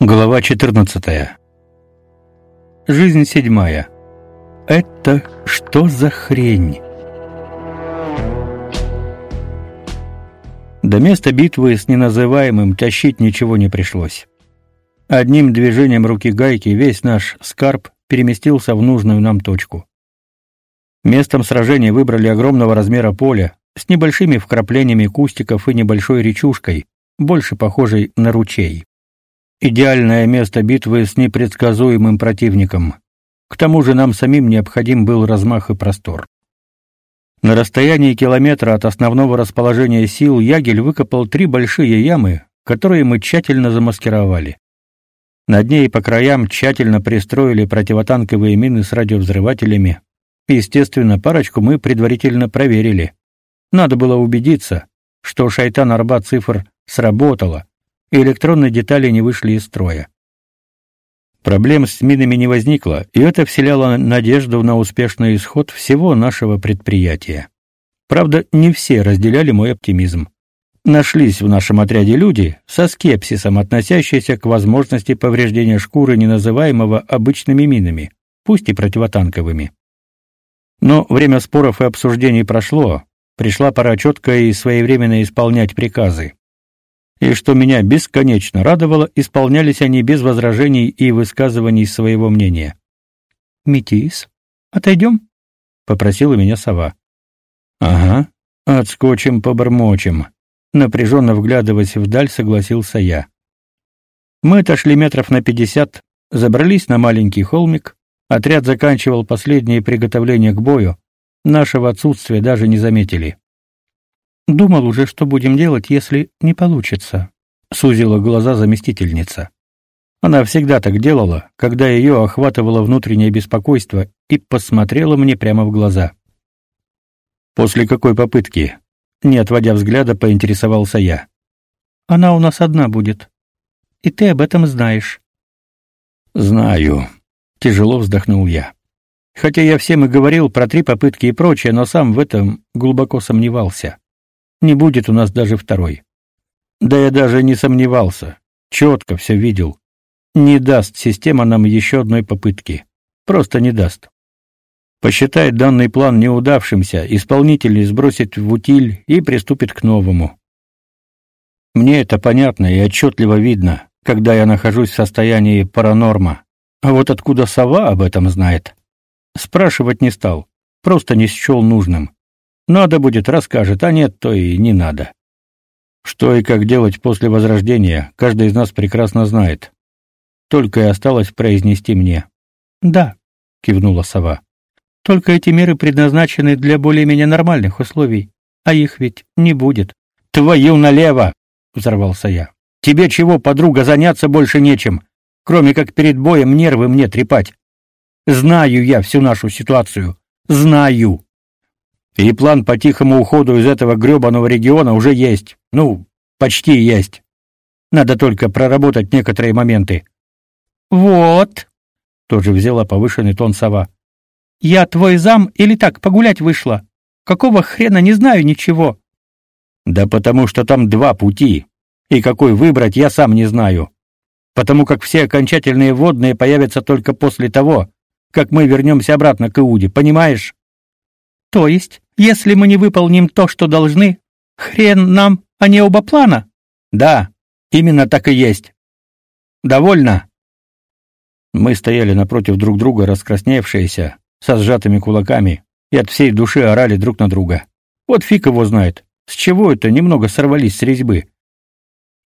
Глава 14. Жизнь седьмая. Это что за хрень? До места битвы с неназываемым тащить ничего не пришлось. Одним движением руки гайки весь наш скарб переместился в нужную нам точку. Местом сражения выбрали огромного размера поле с небольшими вкраплениями кустиков и небольшой речушкой, больше похожей на ручей. Идеальное место битвы с непредсказуемым противником. К тому же нам самим необходим был размах и простор. На расстоянии километра от основного расположения сил Ягель выкопал три большие ямы, которые мы тщательно замаскировали. На дне и по краям тщательно пристроили противотанковые мины с радиовзрывателями. Естественно, парочку мы предварительно проверили. Надо было убедиться, что шайтан Арбат цифр сработала, и электронные детали не вышли из строя. Проблем с минами не возникло, и это вселяло надежду на успешный исход всего нашего предприятия. Правда, не все разделяли мой оптимизм. Нашлись в нашем отряде люди, со скепсисом относящиеся к возможности повреждения шкуры неназываемого обычными минами, пусть и противотанковыми. Но время споров и обсуждений прошло, пришла пора четко и своевременно исполнять приказы и что меня бесконечно радовало, исполнялись они без возражений и высказываний своего мнения. «Метис, отойдем?» — попросила меня сова. «Ага, отскочим, побормочем», — напряженно вглядываясь вдаль, согласился я. Мы отошли метров на пятьдесят, забрались на маленький холмик, отряд заканчивал последние приготовления к бою, нашего отсутствия даже не заметили. Думал уже, что будем делать, если не получится, сузила глаза заместительница. Она всегда так делала, когда ее охватывало внутреннее беспокойство, и посмотрела мне прямо в глаза. После какой попытки? Не отводя взгляда, поинтересовался я. Она у нас одна будет. И ты об этом знаешь. Знаю, тяжело вздохнул я. Хотя я всем и говорил про три попытки и прочее, но сам в этом глубоко сомневался. Не будет у нас даже второй. Да я даже не сомневался. Четко все видел. Не даст система нам еще одной попытки. Просто не даст. Посчитает данный план неудавшимся, исполнитель сбросит в утиль и приступит к новому. Мне это понятно и отчетливо видно, когда я нахожусь в состоянии паранорма. А вот откуда сова об этом знает? Спрашивать не стал, просто не счел нужным. Надо будет, расскажет, а нет, то и не надо. Что и как делать после возрождения, каждый из нас прекрасно знает. Только и осталось произнести мне. «Да», — кивнула сова. «Только эти меры предназначены для более-менее нормальных условий, а их ведь не будет». «Твою налево!» — взорвался я. «Тебе чего, подруга, заняться больше нечем, кроме как перед боем нервы мне трепать? Знаю я всю нашу ситуацию. Знаю!» И план по тихому уходу из этого грёбаного региона уже есть. Ну, почти есть. Надо только проработать некоторые моменты. Вот, тоже взяла повышенный тон сова. Я твой зам или так погулять вышла? Какого хрена не знаю ничего? Да потому что там два пути. И какой выбрать, я сам не знаю. Потому как все окончательные водные появятся только после того, как мы вернемся обратно к Иуде, понимаешь? То есть, если мы не выполним то, что должны, хрен нам, а не оба плана? Да, именно так и есть. Довольно. Мы стояли напротив друг друга, раскрасневшиеся, со сжатыми кулаками, и от всей души орали друг на друга. Вот фиг его знает, с чего это немного сорвались с резьбы.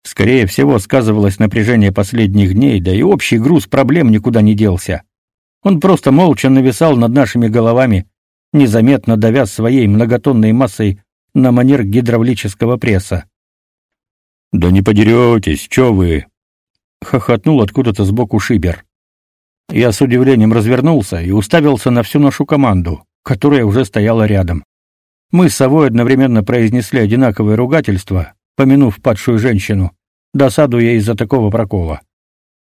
Скорее всего, сказывалось напряжение последних дней, да и общий груз проблем никуда не делся. Он просто молча нависал над нашими головами, незаметно давя своей многотонной массой на манер гидравлического пресса. «Да не подеретесь, чё вы!» — хохотнул откуда-то сбоку Шибер. Я с удивлением развернулся и уставился на всю нашу команду, которая уже стояла рядом. Мы с совой одновременно произнесли одинаковое ругательство, помянув падшую женщину, досадуя из-за такого прокола.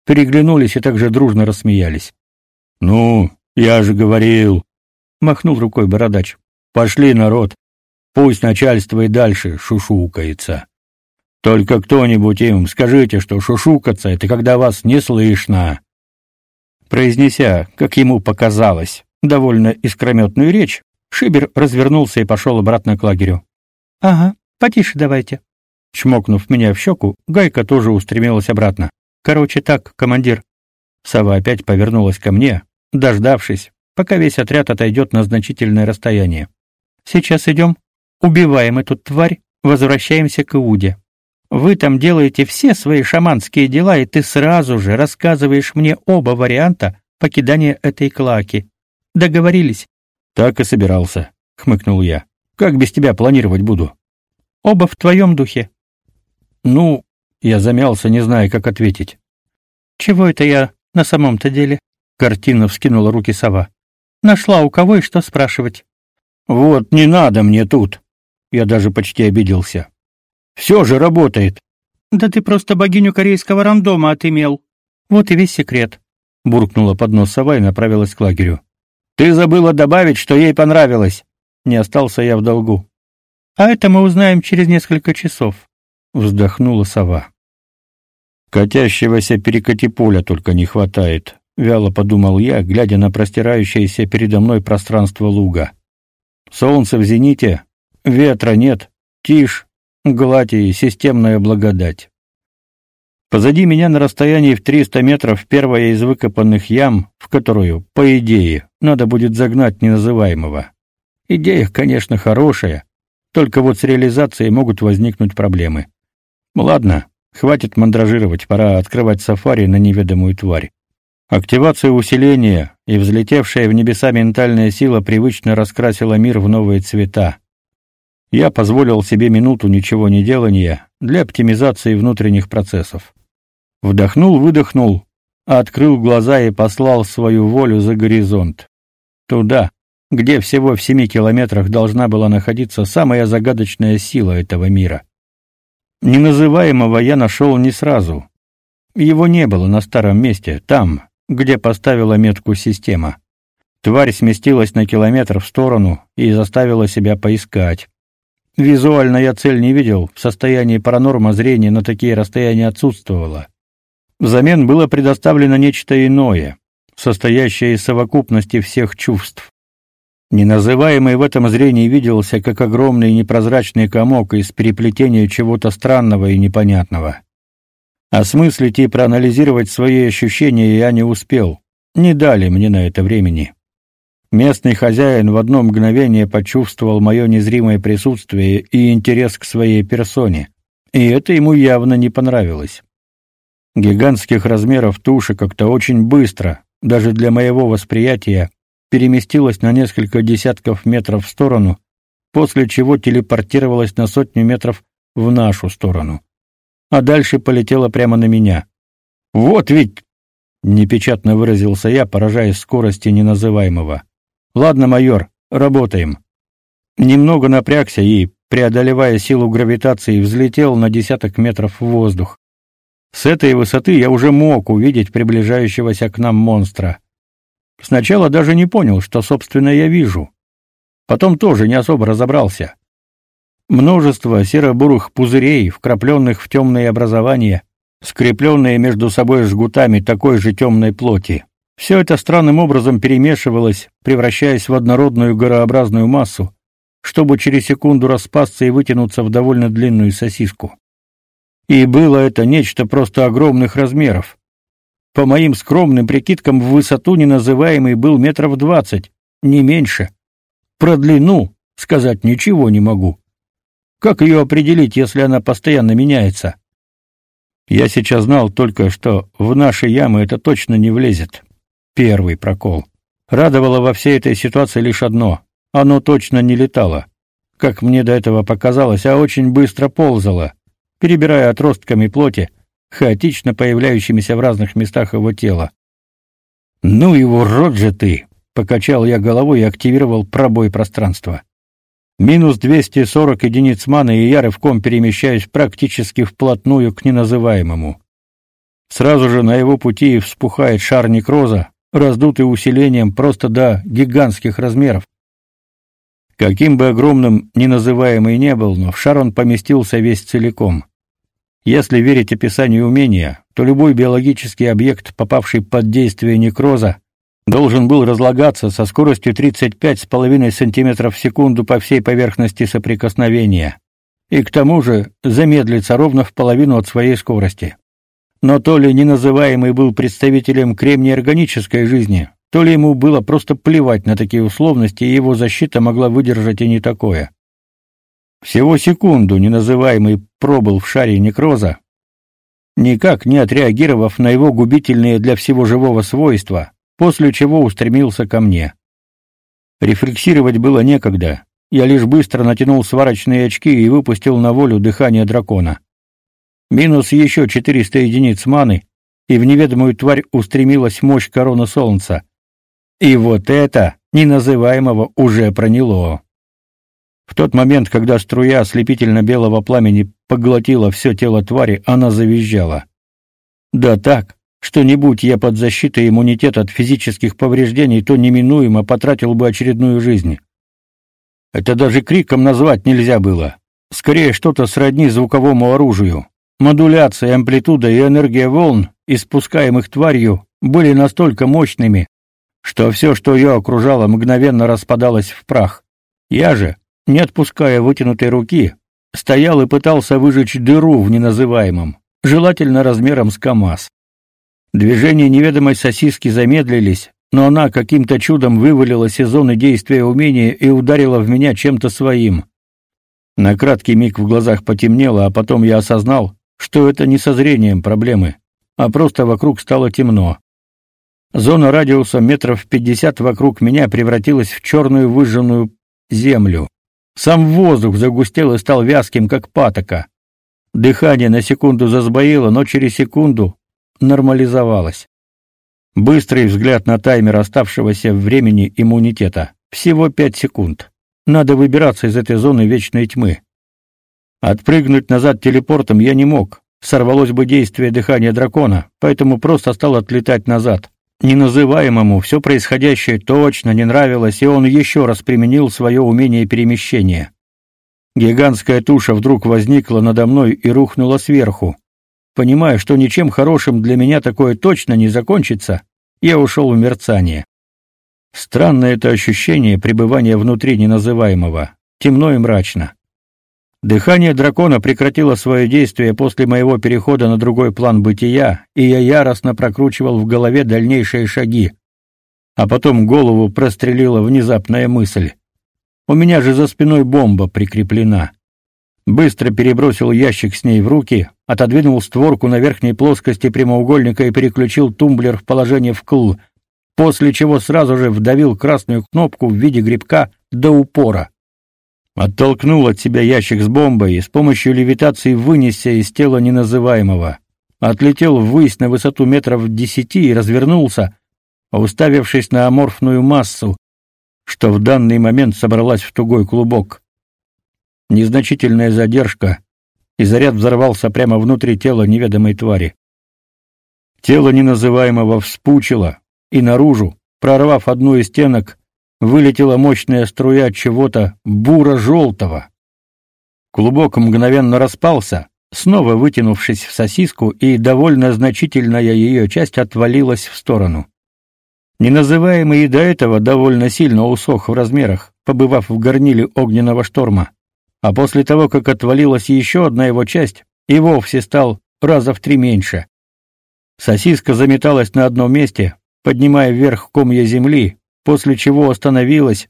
Переглянулись и также дружно рассмеялись. «Ну, я же говорил!» Махнул рукой бородач. Пошли, народ. Пусть начальство и дальше шушукается. Только кто-нибудь им скажите, что шушукаться — это когда вас не слышно. Произнеся, как ему показалось, довольно искрометную речь, Шибер развернулся и пошел обратно к лагерю. «Ага, потише давайте». Чмокнув меня в щеку, Гайка тоже устремилась обратно. «Короче так, командир». Сова опять повернулась ко мне, дождавшись, пока весь отряд отойдет на значительное расстояние. «Сейчас идем, убиваем эту тварь, возвращаемся к Иуде. Вы там делаете все свои шаманские дела, и ты сразу же рассказываешь мне оба варианта покидания этой клаки. Договорились?» «Так и собирался», — хмыкнул я. «Как без тебя планировать буду?» «Оба в твоем духе». «Ну...» — я замялся, не зная, как ответить. «Чего это я на самом-то деле?» — картинно вскинула руки сова. «Нашла у кого и что спрашивать». «Вот, не надо мне тут!» Я даже почти обиделся. Все же работает. Да ты просто богиню корейского рандома отымел. Вот и весь секрет. Буркнула под нос сова и направилась к лагерю. Ты забыла добавить, что ей понравилось. Не остался я в долгу. А это мы узнаем через несколько часов. Вздохнула сова. Катящегося перекати-поля только не хватает, вяло подумал я, глядя на простирающееся передо мной пространство луга. Солнце в зените, ветра нет, тишь, гладь и системная благодать. Позади меня на расстоянии в 300 метров первая из выкопанных ям, в которую, по идее, надо будет загнать неназываемого. Идея, конечно, хорошая, только вот с реализацией могут возникнуть проблемы. Ладно, хватит мандражировать, пора открывать сафари на неведомую тварь. Активация усиления и взлетевшая в небеса ментальная сила привычно раскрасила мир в новые цвета. Я позволил себе минуту ничего не делания для оптимизации внутренних процессов. Вдохнул, выдохнул, открыл глаза и послал свою волю за горизонт. Туда, где всего в семи километрах должна была находиться самая загадочная сила этого мира. Неназываемого я нашел не сразу. Его не было на старом месте, там, где поставила метку система. Тварь сместилась на километр в сторону и заставила себя поискать. Визуально я цель не видел, в состоянии паранорма зрение на такие расстояния отсутствовало. Взамен было предоставлено нечто иное, состоящее из совокупности всех чувств. Неназываемый в этом зрении виделся как огромный непрозрачный комок из переплетения чего-то странного и непонятного. Осмыслить и проанализировать свои ощущения я не успел. Не дали мне на это времени. Местный хозяин в одно мгновение почувствовал мое незримое присутствие и интерес к своей персоне, и это ему явно не понравилось. Гигантских размеров туша как-то очень быстро, даже для моего восприятия, переместилась на несколько десятков метров в сторону, после чего телепортировалась на сотню метров в нашу сторону. А дальше полетела прямо на меня. Вот ведь непечатно выразился я, поражаясь скорости неназываемого. Ладно, майор, работаем. Немного напрягся и, преодолевая силу гравитации, взлетел на десяток метров в воздух. С этой высоты я уже мог увидеть приближающегося к нам монстра. Сначала даже не понял, что собственно я вижу. Потом тоже не особо разобрался. Множество серо-бурых пузырей, вкрапленных в темные образования, скрепленные между собой жгутами такой же темной плоти. Все это странным образом перемешивалось, превращаясь в однородную горообразную массу, чтобы через секунду распасться и вытянуться в довольно длинную сосиску. И было это нечто просто огромных размеров. По моим скромным прикидкам, в высоту неназываемый был метров двадцать, не меньше. Про длину сказать ничего не могу. Как ее определить, если она постоянно меняется? Я сейчас знал только, что в наши ямы это точно не влезет. Первый прокол. Радовало во всей этой ситуации лишь одно: оно точно не летало, как мне до этого показалось, а очень быстро ползало, перебирая отростками плоти, хаотично появляющимися в разных местах его тела. Ну его рот же ты, покачал я головой и активировал пробой пространства. Минус 240 единиц маны, и я рывком перемещаюсь практически вплотную к неназываемому. Сразу же на его пути вспухает шар некроза, раздутый усилением просто до гигантских размеров. Каким бы огромным ни называемый не был, но в шар он поместился весь целиком. Если верить описанию умения, то любой биологический объект, попавший под действие некроза, должен был разлагаться со скоростью 35,5 см в секунду по всей поверхности соприкосновения и к тому же замедлиться ровно в половину от своей скорости. Но то ли неназываемый был представителем кремния органической жизни, то ли ему было просто плевать на такие условности, и его защита могла выдержать и не такое. Всего секунду неназываемый пробыл в шаре некроза, никак не отреагировав на его губительные для всего живого свойства, после чего устремился ко мне. Рефлексировать было некогда. Я лишь быстро натянул сварочные очки и выпустил на волю дыхание дракона. Минус еще 400 единиц маны, и в неведомую тварь устремилась мощь короны солнца. И вот это неназываемого уже проняло. В тот момент, когда струя ослепительно-белого пламени поглотила все тело твари, она завизжала. Да так, что не будь я под защитой иммунитета от физических повреждений, то неминуемо потратил бы очередную жизнь. Это даже криком назвать нельзя было. Скорее что-то сродни звуковому оружию. Модуляция, амплитуда и энергия волн, испускаемых тварью, были настолько мощными, что все, что ее окружало, мгновенно распадалось в прах. Я же, не отпуская вытянутой руки, стоял и пытался выжечь дыру в неназываемом, желательно размером с КАМАЗ. Движения неведомой сосиски замедлились, но она каким-то чудом вывалилась из зоны действия умения и ударила в меня чем-то своим. На краткий миг в глазах потемнело, а потом я осознал, что это не со зрением проблемы, а просто вокруг стало темно. Зона радиуса метров пятьдесят вокруг меня превратилась в черную выжженную землю. Сам воздух загустел и стал вязким, как патока. Дыхание на секунду засбоило, но через секунду нормализовалось. Быстрый взгляд на таймер оставшегося времени иммунитета. Всего пять секунд. Надо выбираться из этой зоны вечной тьмы. Отпрыгнуть назад телепортом я не мог. Сорвалось бы действие дыхания дракона, поэтому просто стал отлетать назад. Неназываемому все происходящее точно не нравилось, и он еще раз применил свое умение перемещения. Гигантская туша вдруг возникла надо мной и рухнула сверху. Понимая, что ничем хорошим для меня такое точно не закончится, я ушел в мерцание. Странное это ощущение пребывания внутри неназываемого, темно и мрачно. Дыхание дракона прекратило свое действие после моего перехода на другой план бытия, и я яростно прокручивал в голове дальнейшие шаги. А потом голову прострелила внезапная мысль. У меня же за спиной бомба прикреплена. Быстро перебросил ящик с ней в руки, отодвинул створку на верхней плоскости прямоугольника и переключил тумблер в положение вкл, после чего сразу же вдавил красную кнопку в виде грибка до упора. Оттолкнул от себя ящик с бомбой и с помощью левитации вынесся из тела неназываемого. Отлетел ввысь на высоту метров десяти и развернулся, уставившись на аморфную массу, что в данный момент собралась в тугой клубок. Незначительная задержка, и заряд взорвался прямо внутри тела неведомой твари. Тело неназываемого вспучило, и наружу, прорвав одну из стенок, вылетела мощная струя чего-то буро-желтого. Клубок мгновенно распался, снова вытянувшись в сосиску, и довольно значительная ее часть отвалилась в сторону. Неназываемый и до этого довольно сильно усох в размерах, побывав в горниле огненного шторма. А после того, как отвалилась еще одна его часть, и вовсе стал раза в три меньше. Сосиска заметалась на одном месте, поднимая вверх комья земли, после чего остановилась,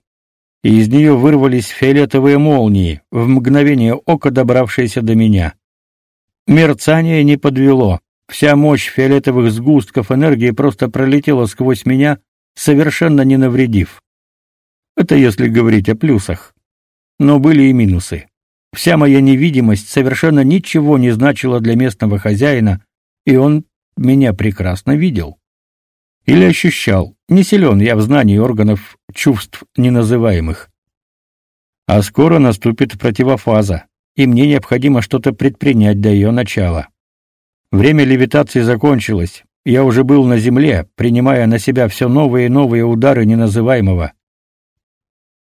и из нее вырвались фиолетовые молнии, в мгновение ока добравшиеся до меня. Мерцание не подвело. Вся мощь фиолетовых сгустков энергии просто пролетела сквозь меня, совершенно не навредив. Это если говорить о плюсах. Но были и минусы. Вся моя невидимость совершенно ничего не значила для местного хозяина, и он меня прекрасно видел. Или ощущал. Не силен я в знании органов чувств неназываемых. А скоро наступит противофаза, и мне необходимо что-то предпринять до ее начала. Время левитации закончилось. Я уже был на земле, принимая на себя все новые и новые удары неназываемого.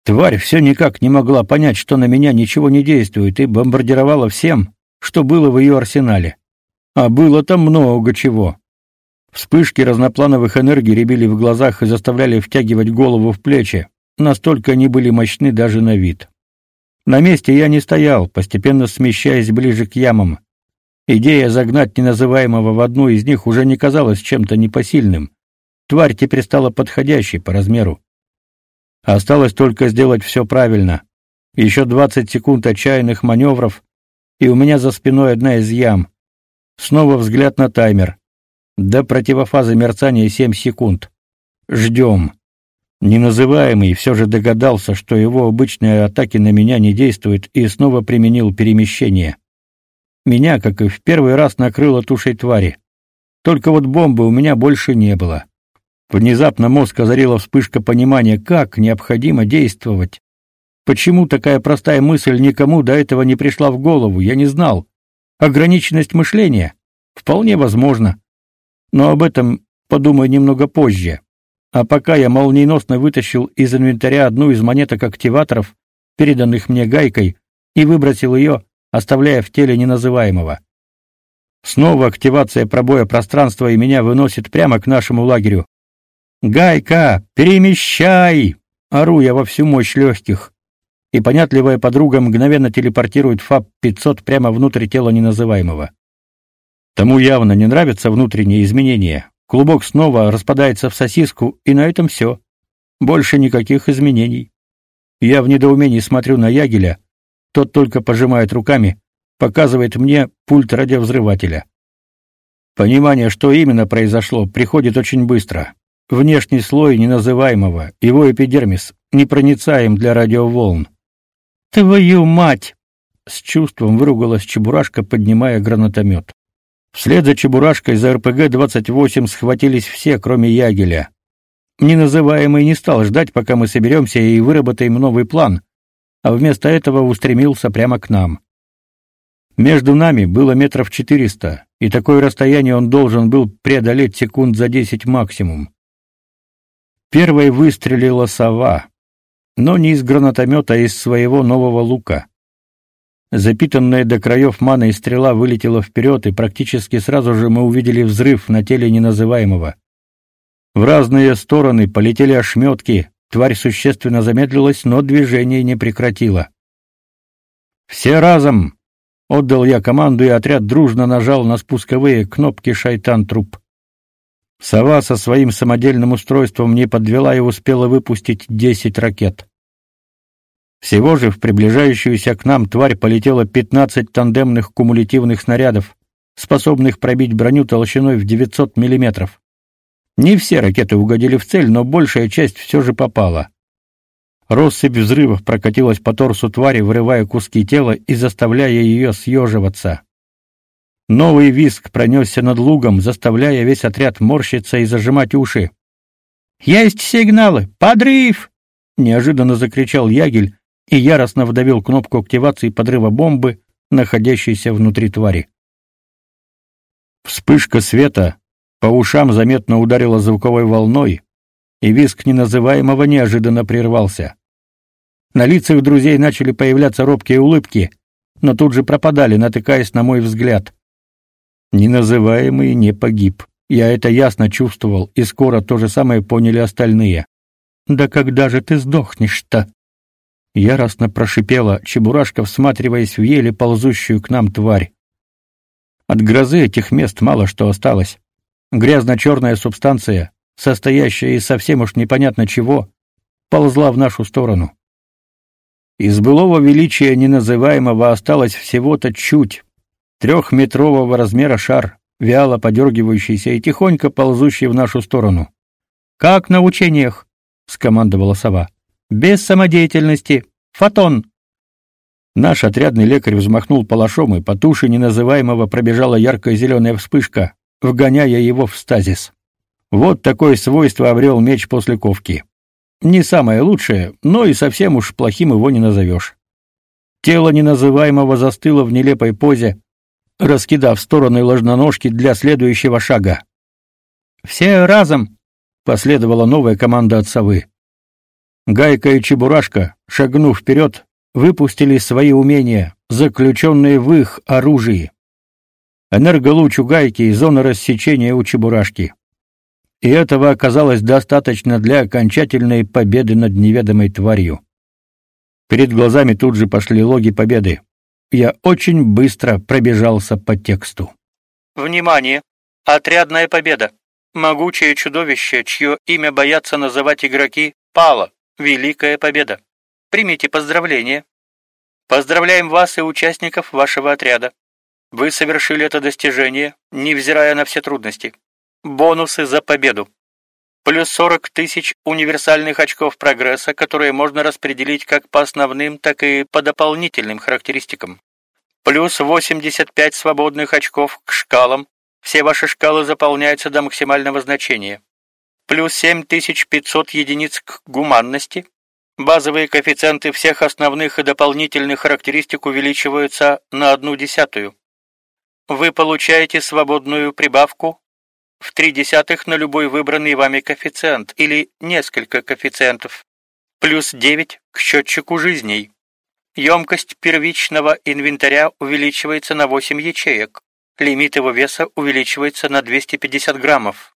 Тварь все никак не могла понять, что на меня ничего не действует, и бомбардировала всем, что было в ее арсенале. А было там много чего. Вспышки разноплановых энергий рябили в глазах и заставляли втягивать голову в плечи, настолько они были мощны даже на вид. На месте я не стоял, постепенно смещаясь ближе к ямам. Идея загнать неназываемого в одну из них уже не казалась чем-то непосильным. Тварь теперь стала подходящей по размеру. Осталось только сделать все правильно. Еще двадцать секунд отчаянных маневров, и у меня за спиной одна из ям. Снова взгляд на таймер. До противофазы мерцания семь секунд. Ждем. Неназываемый все же догадался, что его обычные атаки на меня не действуют, и снова применил перемещение. Меня, как и в первый раз, накрыло тушей твари. Только вот бомбы у меня больше не было. Внезапно мозг озарила вспышка понимания, как необходимо действовать. Почему такая простая мысль никому до этого не пришла в голову, я не знал. Ограниченность мышления? Вполне возможно но об этом подумаю немного позже. А пока я молниеносно вытащил из инвентаря одну из монеток-активаторов, переданных мне гайкой, и выбросил ее, оставляя в теле неназываемого. Снова активация пробоя пространства и меня выносит прямо к нашему лагерю. «Гайка, перемещай!» — ору я во всю мощь легких. И понятливая подруга мгновенно телепортирует ФАП-500 прямо внутрь тела неназываемого. Тому явно не нравятся внутренние изменения. Клубок снова распадается в сосиску, и на этом все. Больше никаких изменений. Я в недоумении смотрю на Ягеля. Тот только пожимает руками, показывает мне пульт радиовзрывателя. Понимание, что именно произошло, приходит очень быстро. Внешний слой неназываемого, его эпидермис, непроницаем для радиоволн. «Твою мать!» — с чувством выругалась Чебурашка, поднимая гранатомет. Вслед за Чебурашкой за РПГ-28 схватились все, кроме Ягеля. Неназываемый не стал ждать, пока мы соберемся и выработаем новый план, а вместо этого устремился прямо к нам. Между нами было метров четыреста, и такое расстояние он должен был преодолеть секунд за десять максимум. Первой выстрелила сова, но не из гранатомета, а из своего нового лука. Запитанная до краев маной стрела вылетела вперед, и практически сразу же мы увидели взрыв на теле неназываемого. В разные стороны полетели ошметки, тварь существенно замедлилась, но движение не прекратило. «Все разом!» — отдал я команду, и отряд дружно нажал на спусковые кнопки «Шайтан-труп». Сова со своим самодельным устройством не подвела и успела выпустить десять ракет. Всего же в приближающуюся к нам тварь полетело 15 тандемных кумулятивных снарядов, способных пробить броню толщиной в 900 миллиметров. Не все ракеты угодили в цель, но большая часть все же попала. Россыпь взрывов прокатилась по торсу твари, вырывая куски тела и заставляя ее съеживаться. Новый визг пронесся над лугом, заставляя весь отряд морщиться и зажимать уши. «Есть сигналы! Подрыв!» — неожиданно закричал Ягель, и яростно вдавил кнопку активации подрыва бомбы, находящейся внутри твари. Вспышка света по ушам заметно ударила звуковой волной, и визг неназываемого неожиданно прервался. На лицах друзей начали появляться робкие улыбки, но тут же пропадали, натыкаясь на мой взгляд. Неназываемый не погиб. Я это ясно чувствовал, и скоро то же самое поняли остальные. «Да когда же ты сдохнешь-то?» Яростно прошипела Чебурашка, всматриваясь в еле ползущую к нам тварь. От грозы этих мест мало что осталось. Грязно-черная субстанция, состоящая из совсем уж непонятно чего, ползла в нашу сторону. Из былого величия неназываемого осталось всего-то чуть. Трехметрового размера шар, вяло подергивающийся и тихонько ползущий в нашу сторону. «Как на учениях!» — скомандовала сова. Без самодеятельности. Фотон. Наш отрядный лекарь взмахнул палашом, и по туше неназываемого пробежала яркая зеленая вспышка, вгоняя его в стазис. Вот такое свойство обрел меч после ковки. Не самое лучшее, но и совсем уж плохим его не назовешь. Тело неназываемого застыло в нелепой позе, раскидав в стороны ложноножки для следующего шага. «Все разом!» — последовала новая команда от совы. Гайка и Чебурашка, шагнув вперед, выпустили свои умения, заключенные в их оружии. Энерголуч у гайки и зона рассечения у чебурашки. И этого оказалось достаточно для окончательной победы над неведомой тварью. Перед глазами тут же пошли логи победы. Я очень быстро пробежался по тексту. Внимание! Отрядная победа! Могучее чудовище, чье имя боятся называть игроки, пало. Великая победа! Примите поздравления. Поздравляем вас и участников вашего отряда. Вы совершили это достижение, невзирая на все трудности. Бонусы за победу. Плюс 40 тысяч универсальных очков прогресса, которые можно распределить как по основным, так и по дополнительным характеристикам. Плюс 85 свободных очков к шкалам. Все ваши шкалы заполняются до максимального значения. Плюс 7500 единиц к гуманности, Базовые коэффициенты всех основных и дополнительных характеристик увеличиваются на одну десятую. Вы получаете свободную прибавку в три десятых на любой выбранный вами коэффициент или несколько коэффициентов, плюс 9 к счетчику жизней. Емкость первичного инвентаря увеличивается на 8 ячеек. Лимит его веса увеличивается на 250 граммов.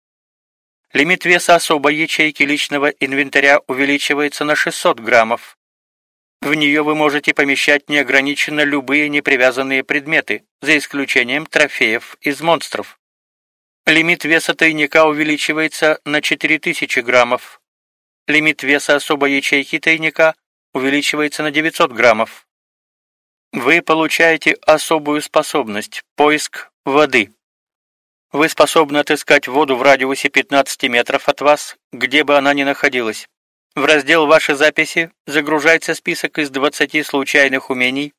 Лимит веса особой ячейки личного инвентаря увеличивается на 600 граммов. В нее вы можете помещать неограниченно любые непривязанные предметы, за исключением трофеев из монстров. Лимит веса тайника увеличивается на 4000 граммов. Лимит веса особой ячейки тайника увеличивается на 900 граммов. Вы получаете особую способность – поиск воды. Вы способны отыскать воду в радиусе 15 метров от вас, где бы она ни находилась. В раздел «Ваши записи» загружается список из 20 случайных умений,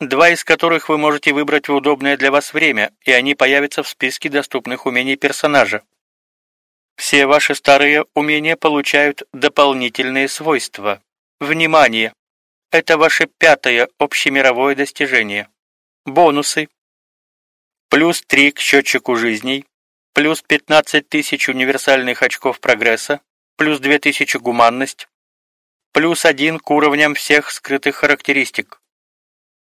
два из которых вы можете выбрать в удобное для вас время, и они появятся в списке доступных умений персонажа. Все ваши старые умения получают дополнительные свойства. Внимание! Это ваше пятое общемировое достижение. Бонусы плюс 3 к счетчику жизней, плюс 15 тысяч универсальных очков прогресса, плюс 2000 гуманность, плюс 1 к уровням всех скрытых характеристик.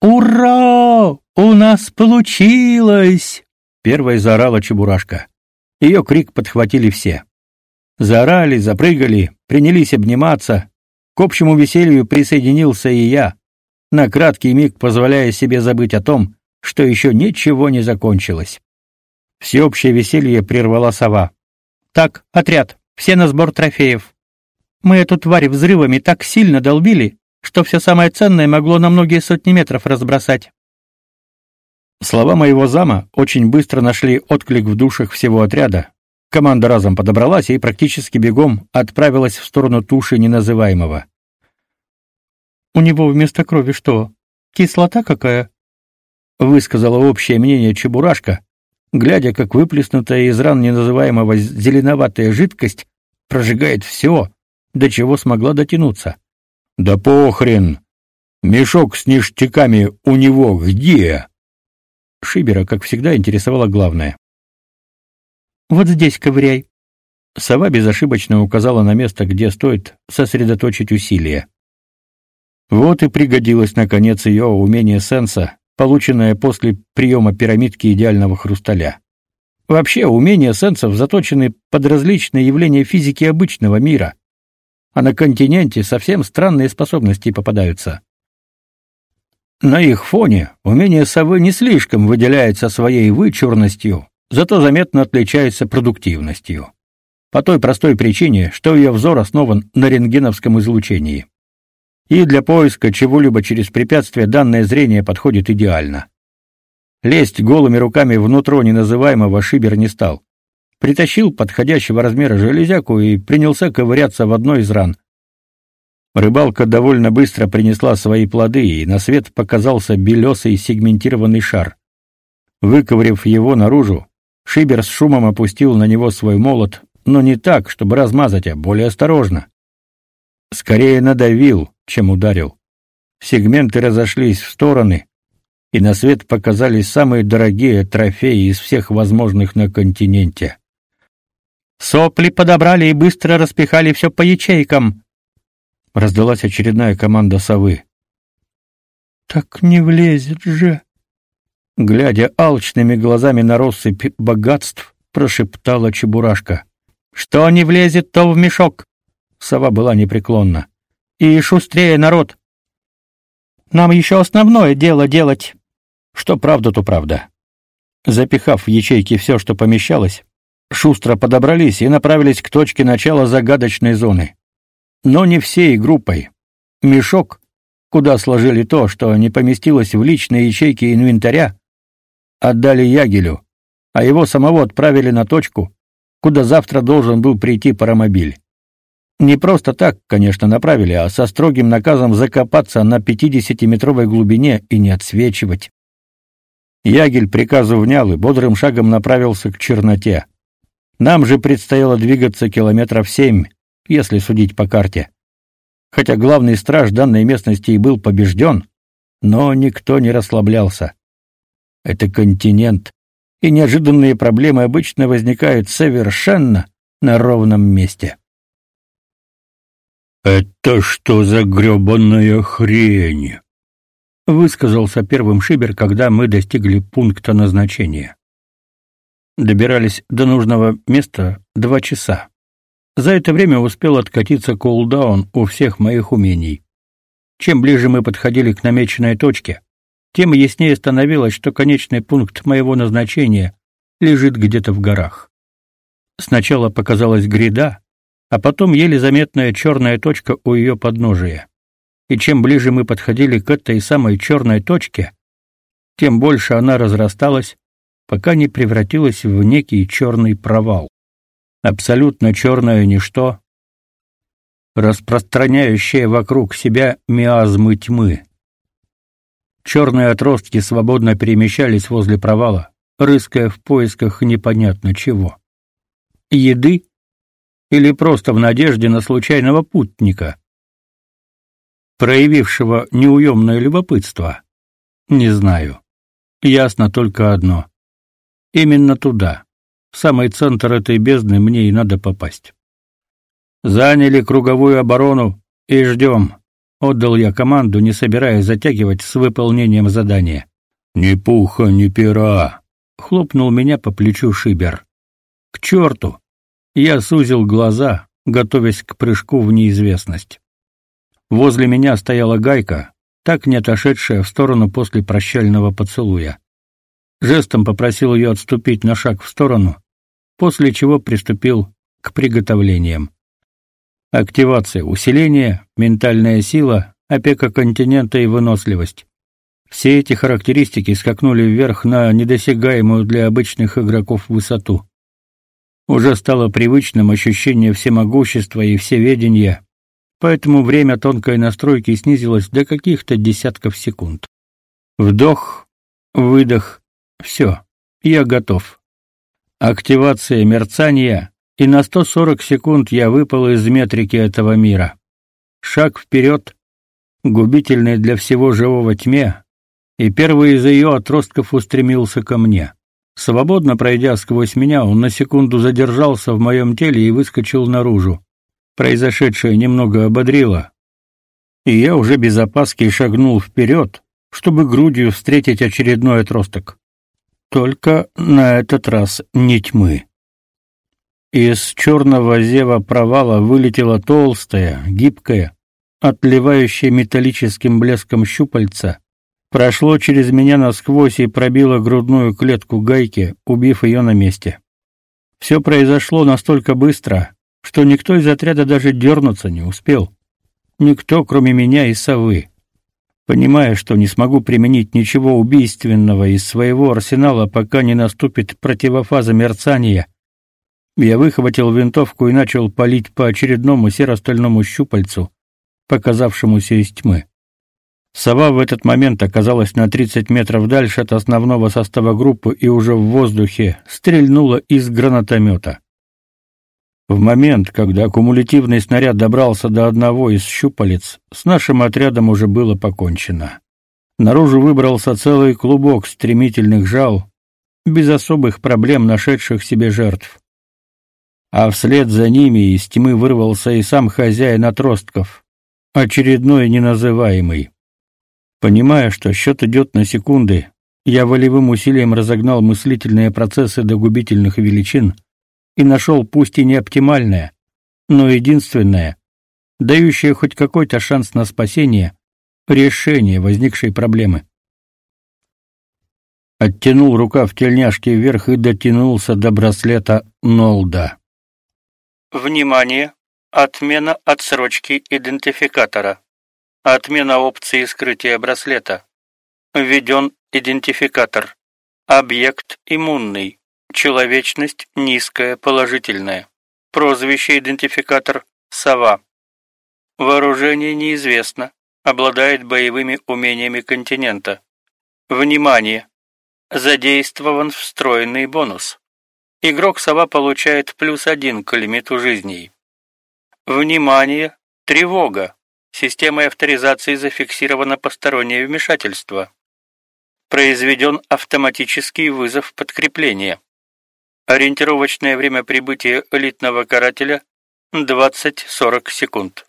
«Ура! У нас получилось!» Первой заорала Чебурашка. Ее крик подхватили все. Заорали, запрыгали, принялись обниматься. К общему веселью присоединился и я, на краткий миг позволяя себе забыть о том, что еще ничего не закончилось. Всеобщее веселье прервала сова. «Так, отряд, все на сбор трофеев. Мы эту тварь взрывами так сильно долбили, что все самое ценное могло на многие сотни метров разбросать». Слова моего зама очень быстро нашли отклик в душах всего отряда. Команда разом подобралась и практически бегом отправилась в сторону туши неназываемого. «У него вместо крови что, кислота какая?» высказала общее мнение Чебурашка, глядя, как выплеснутая из ран неназываемого зеленоватая жидкость прожигает все, до чего смогла дотянуться. Да похрен. Мешок с ништяками у него где? Шибера, как всегда, интересовало главное. Вот здесь ковыряй. Сова безошибочно указала на место, где стоит сосредоточить усилия. Вот и пригодилось наконец ее умение сенса, полученное после приема пирамидки идеального хрусталя. Вообще, умения сенсов заточены под различные явления физики обычного мира. А на континенте совсем странные способности попадаются. На их фоне умение совы не слишком выделяется своей вычурностью, зато заметно отличается продуктивностью. По той простой причине, что ее взор основан на рентгеновском излучении и для поиска чего-либо через препятствие данное зрение подходит идеально. Лезть голыми руками внутрь неназываемого Шибер не стал. Притащил подходящего размера железяку и принялся ковыряться в одной из ран. Рыбалка довольно быстро принесла свои плоды, и на свет показался белесый сегментированный шар. Выковырив его наружу, Шибер с шумом опустил на него свой молот, но не так, чтобы размазать, а более осторожно. Скорее надавил, чем ударил. Сегменты разошлись в стороны, и на свет показались самые дорогие трофеи из всех возможных на континенте. Сопли подобрали и быстро распихали все по ячейкам. Раздалась очередная команда совы. Так не влезет же. Глядя алчными глазами на россыпь богатств, прошептала Чебурашка. Что не влезет, то в мешок. Сова была непреклонна. И шустрее народ. Нам еще основное дело делать. Что правда, то правда. Запихав в ячейки все, что помещалось, шустро подобрались и направились к точке начала загадочной зоны. Но не всей группой. Мешок, куда сложили то, что не поместилось в личные ячейки инвентаря, отдали Ягелю, а его самого отправили на точку, куда завтра должен был прийти паромобиль. Не просто так, конечно, направили, а со строгим наказом закопаться на 50-метровой глубине и не отсвечивать. Ягель приказу внял и бодрым шагом направился к черноте. Нам же предстояло двигаться километров семь, если судить по карте. Хотя главный страж данной местности и был побежден, но никто не расслаблялся. Это континент, и неожиданные проблемы обычно возникают совершенно на ровном месте. «Это что за грёбаная хрень?» — высказался первым Шибер, когда мы достигли пункта назначения. Добирались до нужного места два часа. За это время успел откатиться кулдаун у всех моих умений. Чем ближе мы подходили к намеченной точке, тем яснее становилось, что конечный пункт моего назначения лежит где-то в горах. Сначала показалась гряда, а потом еле заметная черная точка у ее подножия. И чем ближе мы подходили к этой самой черной точке, тем больше она разрасталась, пока не превратилась в некий черный провал. Абсолютно черное ничто, распространяющее вокруг себя миазмы тьмы. Черные отростки свободно перемещались возле провала, рыская в поисках непонятно чего. Еды или просто в надежде на случайного путника, проявившего неуемное любопытство? Не знаю. Ясно только одно. Именно туда, в самый центр этой бездны мне и надо попасть. Заняли круговую оборону и ждем. Отдал я команду, не собираясь затягивать с выполнением задания. «Ни пуха, ни пера!» — хлопнул меня по плечу Шибер. «К черту!» Я сузил глаза, готовясь к прыжку в неизвестность. Возле меня стояла гайка, так не отошедшая в сторону после прощального поцелуя. Жестом попросил ее отступить на шаг в сторону, после чего приступил к приготовлениям. Активация усиления, ментальная сила, опека континента и выносливость. Все эти характеристики скакнули вверх на недосягаемую для обычных игроков высоту. Уже стало привычным ощущение всемогущества и всеведения, поэтому время тонкой настройки снизилось до каких-то десятков секунд. Вдох, выдох, все, я готов. Активация мерцания, и на 140 секунд я выпал из метрики этого мира. Шаг вперед, губительный для всего живого тьме, и первый из ее отростков устремился ко мне. Свободно пройдя сквозь меня, он на секунду задержался в моем теле и выскочил наружу. Произошедшее немного ободрило, и я уже без опаски шагнул вперед, чтобы грудью встретить очередной отросток. Только на этот раз не тьмы. Из черного зева провала вылетела толстая, гибкая, отливающая металлическим блеском щупальца, прошло через меня насквозь и пробило грудную клетку гайки, убив ее на месте. Все произошло настолько быстро, что никто из отряда даже дернуться не успел. Никто, кроме меня и совы. Понимая, что не смогу применить ничего убийственного из своего арсенала, пока не наступит противофаза мерцания, я выхватил винтовку и начал палить по очередному серо-стальному щупальцу, показавшемуся из тьмы. Сова в этот момент оказалась на 30 метров дальше от основного состава группы и уже в воздухе стрельнула из гранатомета. В момент, когда кумулятивный снаряд добрался до одного из щупалец, с нашим отрядом уже было покончено. Наружу выбрался целый клубок стремительных жал, без особых проблем нашедших себе жертв. А вслед за ними из тьмы вырвался и сам хозяин отростков, очередной неназываемый. Понимая, что счет идет на секунды, я волевым усилием разогнал мыслительные процессы до губительных величин и нашел пусть и не оптимальное, но единственное, дающее хоть какой-то шанс на спасение, решение возникшей проблемы. Оттянул рука в тельняшке вверх и дотянулся до браслета Нолда. Внимание! Отмена отсрочки идентификатора. Отмена опции скрытия браслета. Введен идентификатор. Объект иммунный. Человечность низкая, положительная. Прозвище идентификатор «Сова». Вооружение неизвестно. Обладает боевыми умениями континента. Внимание! Задействован встроенный бонус. Игрок «Сова» получает плюс один к лимиту жизней. Внимание! Тревога! Системой авторизации зафиксировано постороннее вмешательство. Произведен автоматический вызов подкрепления. Ориентировочное время прибытия элитного карателя 20-40 секунд.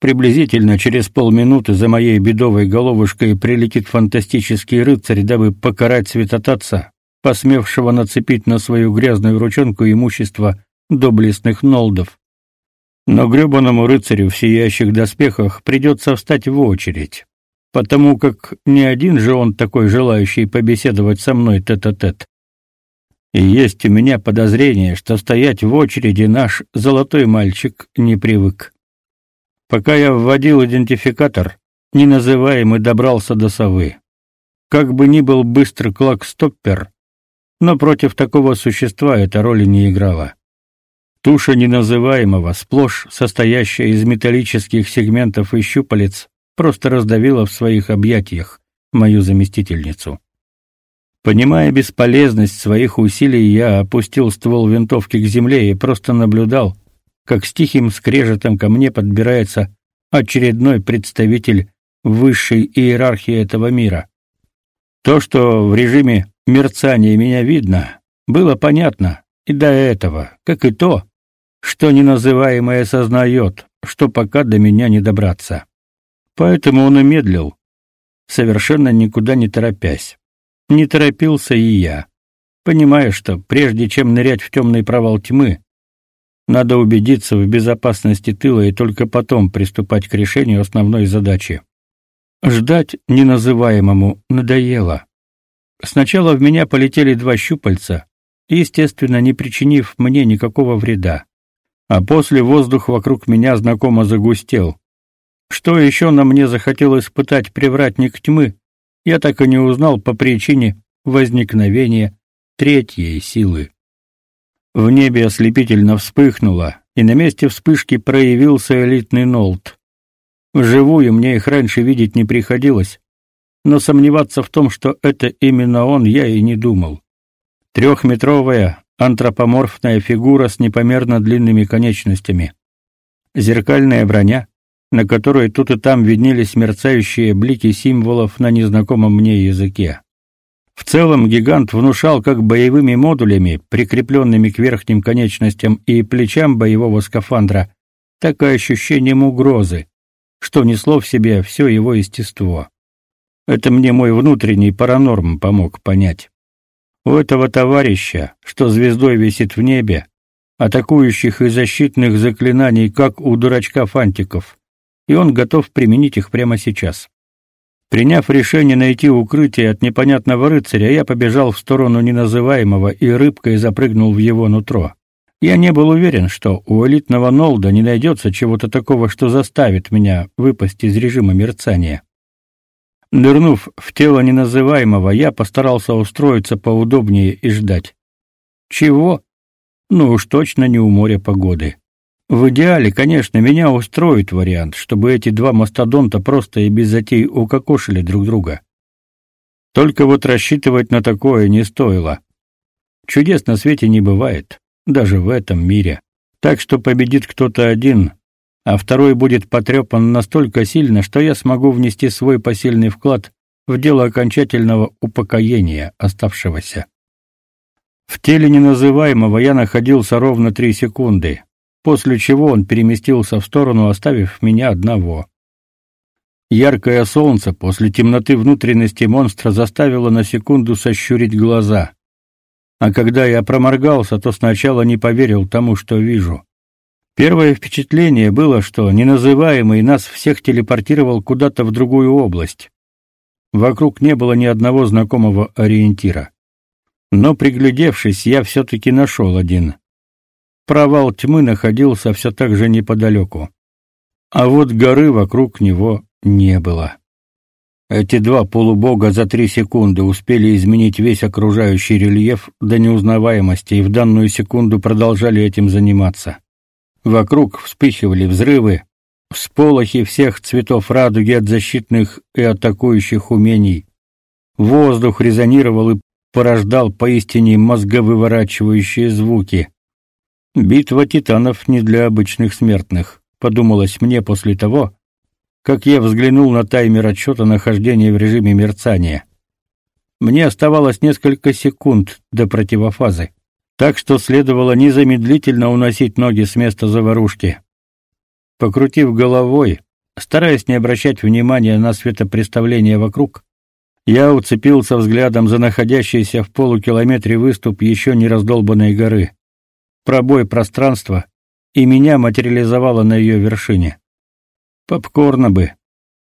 Приблизительно через полминуты за моей бедовой головушкой прилетит фантастический рыцарь, дабы покарать святотатца, посмевшего нацепить на свою грязную ручонку имущество доблестных нолдов. Но гребаному рыцарю в сияющих доспехах придется встать в очередь, потому как не один же он такой желающий побеседовать со мной тет-а-тет. -тет. И есть у меня подозрение, что стоять в очереди наш золотой мальчик не привык. Пока я вводил идентификатор, неназываемый добрался до совы. Как бы ни был быстр клак-стоппер, но против такого существа эта роли не играла. Туша неназываемого, сплошь состоящая из металлических сегментов и щупалец, просто раздавила в своих объятиях мою заместительницу. Понимая бесполезность своих усилий, я опустил ствол винтовки к земле и просто наблюдал, как с тихим скрежетом ко мне подбирается очередной представитель высшей иерархии этого мира. То, что в режиме мерцания меня видно, было понятно и до этого, как и то, что неназываемое сознает, что пока до меня не добраться. Поэтому он и медлил, совершенно никуда не торопясь. Не торопился и я, понимая, что прежде чем нырять в темный провал тьмы, надо убедиться в безопасности тыла и только потом приступать к решению основной задачи. Ждать неназываемому надоело. Сначала в меня полетели два щупальца, естественно, не причинив мне никакого вреда а после воздух вокруг меня знакомо загустел. Что еще на мне захотел испытать привратник тьмы, я так и не узнал по причине возникновения третьей силы. В небе ослепительно вспыхнуло, и на месте вспышки проявился элитный нолт. Вживую мне их раньше видеть не приходилось, но сомневаться в том, что это именно он, я и не думал. Трехметровая, антропоморфная фигура с непомерно длинными конечностями. Зеркальная броня, на которой тут и там виднелись мерцающие блики символов на незнакомом мне языке. В целом гигант внушал как боевыми модулями, прикрепленными к верхним конечностям и плечам боевого скафандра, так и ощущением угрозы, что несло в себе все его естество. Это мне мой внутренний паранорм помог понять. У этого товарища, что звездой висит в небе, атакующих и защитных заклинаний, как у дурачка Фантиков, и он готов применить их прямо сейчас. Приняв решение найти укрытие от непонятного рыцаря, я побежал в сторону неназываемого и рыбкой запрыгнул в его нутро. Я не был уверен, что у элитного Нолда не найдется чего-то такого, что заставит меня выпасть из режима мерцания. Нырнув в тело неназываемого, я постарался устроиться поудобнее и ждать. Чего? Ну уж точно не у моря погоды. В идеале, конечно, меня устроит вариант, чтобы эти два мастодонта просто и без затей укокошили друг друга. Только вот рассчитывать на такое не стоило. Чудес на свете не бывает, даже в этом мире. Так что победит кто-то один, а второй будет потрепан настолько сильно, что я смогу внести свой посильный вклад в дело окончательного упокоения оставшегося. В теле неназываемого я находился ровно три секунды, после чего он переместился в сторону, оставив меня одного. Яркое солнце после темноты внутренности монстра заставило на секунду сощурить глаза. А когда я проморгался, то сначала не поверил тому, что вижу. Первое впечатление было, что неназываемый нас всех телепортировал куда-то в другую область. Вокруг не было ни одного знакомого ориентира. Но приглядевшись, я все таки нашел один. Провал тьмы находился все так же неподалеку. А вот горы вокруг него не было. Эти два полубога за три секунды успели изменить весь окружающий рельеф до неузнаваемости и в данную секунду продолжали этим заниматься. Вокруг вспыхивали взрывы, всполохи всех цветов радуги от защитных и атакующих умений. Воздух резонировал и порождал поистине мозговыворачивающие звуки. Битва титанов не для обычных смертных, подумалось мне после того, как я взглянул на таймер отсчета нахождения в режиме мерцания. Мне оставалось несколько секунд до противофазы, так что следовало незамедлительно уносить ноги с места заварушки. Покрутив головой, стараясь не обращать внимания на светопреставление вокруг, я уцепился взглядом за находящийся в полукилометре выступ еще не раздолбанной горы. Пробой пространства, и меня материализовало на ее вершине. Попкорна бы.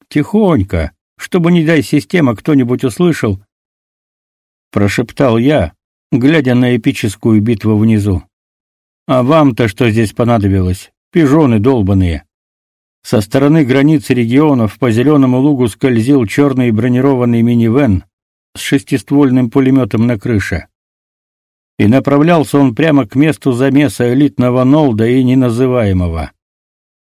Тихонько, чтобы, не дай система, кто-нибудь услышал. Прошептал я, глядя на эпическую битву внизу. А вам-то что здесь понадобилось? Пижоны долбаные. Со стороны границы регионов по зеленому лугу скользил черный бронированный минивэн с шестиствольным пулеметом на крыше. И направлялся он прямо к месту замеса элитного Нолда и неназываемого.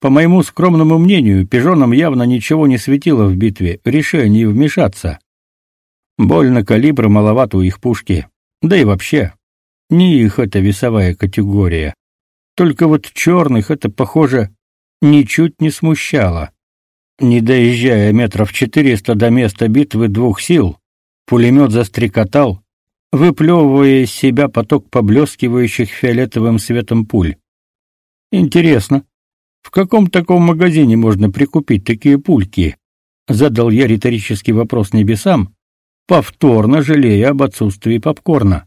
По моему скромному мнению, пижонам явно ничего не светило в битве, решение вмешаться. Больно калибра маловато у их пушки. Да и вообще, не их это весовая категория. Только вот черных это, похоже, ничуть не смущало. Не доезжая метров четыреста до места битвы двух сил, пулемет застрекотал, выплевывая из себя поток поблескивающих фиолетовым светом пуль. Интересно, в каком таком магазине можно прикупить такие пульки? Задал я риторический вопрос небесам, повторно жалея об отсутствии попкорна.